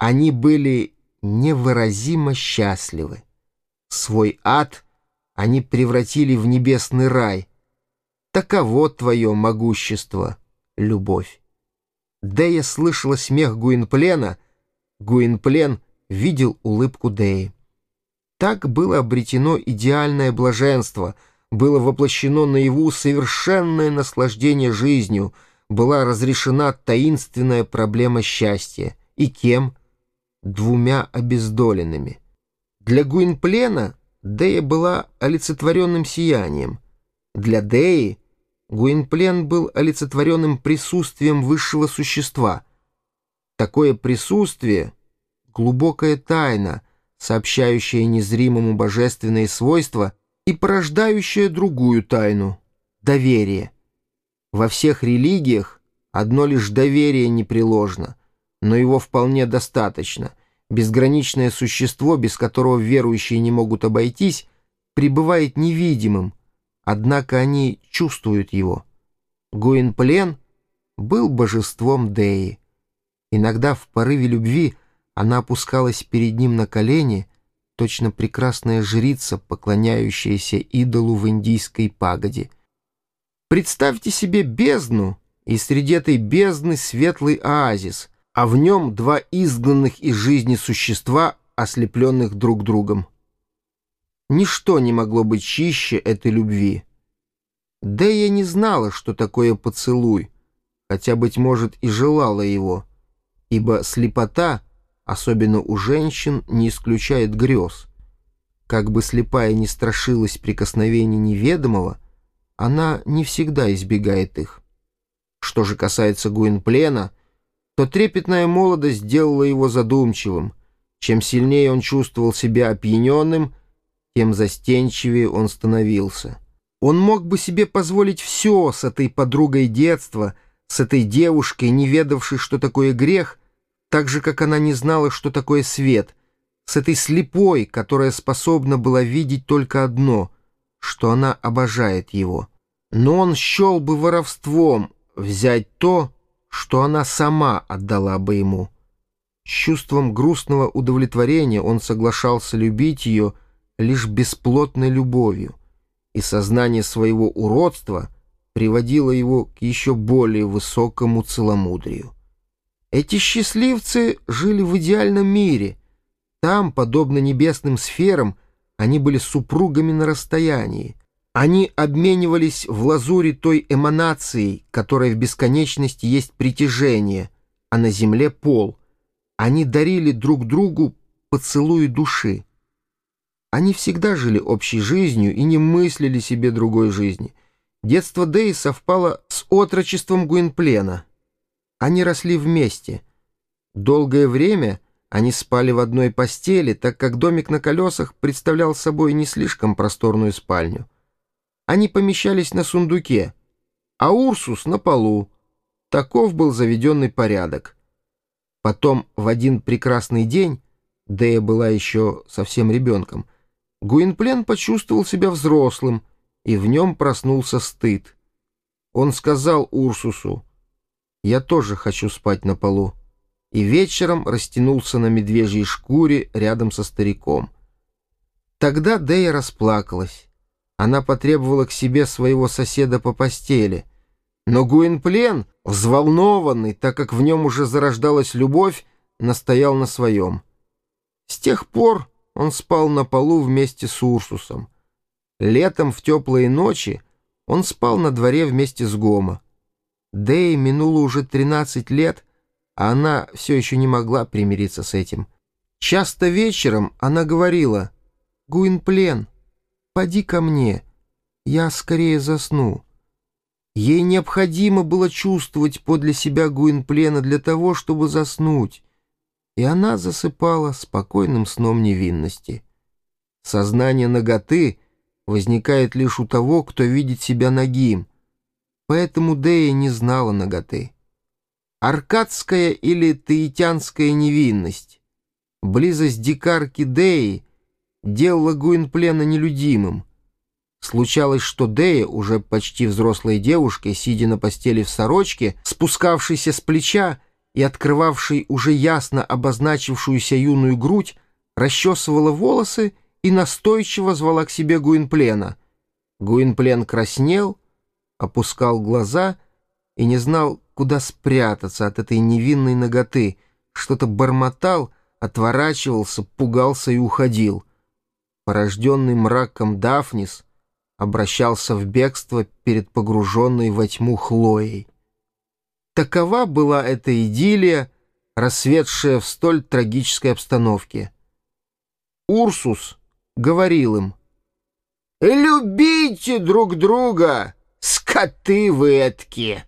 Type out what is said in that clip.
Они были невыразимо счастливы. Свой ад они превратили в небесный рай. Таково твое могущество, любовь. Дея слышала смех Гуинплена, Гуинплен видел улыбку Деи. Так было обретено идеальное блаженство, было воплощено наяву совершенное наслаждение жизнью, была разрешена таинственная проблема счастья. И кем? Двумя обездоленными. Для Гуинплена Дея была олицетворенным сиянием. Для Деи Гуинплен был олицетворенным присутствием высшего существа. Такое присутствие — глубокая тайна, сообщающая незримому божественные свойства и порождающая другую тайну — доверие. Во всех религиях одно лишь доверие непреложно, но его вполне достаточно. Безграничное существо, без которого верующие не могут обойтись, пребывает невидимым, однако они чувствуют его. Гуинплен был божеством Деи. Иногда в порыве любви она опускалась перед ним на колени, точно прекрасная жрица, поклоняющаяся идолу в индийской пагоде. Представьте себе бездну, и среди этой бездны светлый оазис, а в нем два изгнанных из жизни существа, ослепленных друг другом. Ничто не могло быть чище этой любви. Да я не знала, что такое поцелуй, хотя, быть может, и желала его, ибо слепота, особенно у женщин, не исключает грез. Как бы слепая не страшилась прикосновений неведомого, она не всегда избегает их. Что же касается Гуинплена, то трепетная молодость сделала его задумчивым. Чем сильнее он чувствовал себя опьяненным, тем застенчивее он становился. Он мог бы себе позволить все с этой подругой детства, с этой девушкой, не ведавшей, что такое грех, так же, как она не знала, что такое свет, с этой слепой, которая способна была видеть только одно, что она обожает его. Но он счел бы воровством взять то, что она сама отдала бы ему. С чувством грустного удовлетворения он соглашался любить ее, лишь бесплотной любовью, и сознание своего уродства приводило его к еще более высокому целомудрию. Эти счастливцы жили в идеальном мире. Там, подобно небесным сферам, они были супругами на расстоянии. Они обменивались в лазуре той эманацией, которая в бесконечности есть притяжение, а на земле — пол. Они дарили друг другу поцелуи души. Они всегда жили общей жизнью и не мыслили себе другой жизни. Детство Дэй совпало с отрочеством Гуинплена. Они росли вместе. Долгое время они спали в одной постели, так как домик на колесах представлял собой не слишком просторную спальню. Они помещались на сундуке, а Урсус — на полу. Таков был заведенный порядок. Потом в один прекрасный день, Дэя была еще совсем ребенком, Гуинплен почувствовал себя взрослым, и в нем проснулся стыд. Он сказал Урсусу, «Я тоже хочу спать на полу», и вечером растянулся на медвежьей шкуре рядом со стариком. Тогда Дея расплакалась. Она потребовала к себе своего соседа по постели. Но Гуинплен, взволнованный, так как в нем уже зарождалась любовь, настоял на своем. С тех пор он спал на полу вместе с Урсусом. Летом в теплые ночи он спал на дворе вместе с Гома. Дэй минуло уже 13 лет, а она все еще не могла примириться с этим. Часто вечером она говорила «Гуинплен, поди ко мне, я скорее засну». Ей необходимо было чувствовать подле себя Гуинплена для того, чтобы заснуть, и она засыпала спокойным сном невинности. Сознание наготы возникает лишь у того, кто видит себя нагим, поэтому Дея не знала наготы. Аркадская или таитянская невинность, близость дикарки Деи делала Гуинплена нелюдимым. Случалось, что Дея, уже почти взрослая девушка, сидя на постели в сорочке, спускавшейся с плеча, и открывавший уже ясно обозначившуюся юную грудь, расчесывала волосы и настойчиво звала к себе Гуинплена. Гуинплен краснел, опускал глаза и не знал, куда спрятаться от этой невинной ноготы, что-то бормотал, отворачивался, пугался и уходил. Порожденный мраком Дафнис обращался в бегство перед погруженной во тьму Хлоей. Такова была эта идиллия, рассветшая в столь трагической обстановке. Урсус говорил им, «Любите друг друга, скоты вы эткие!»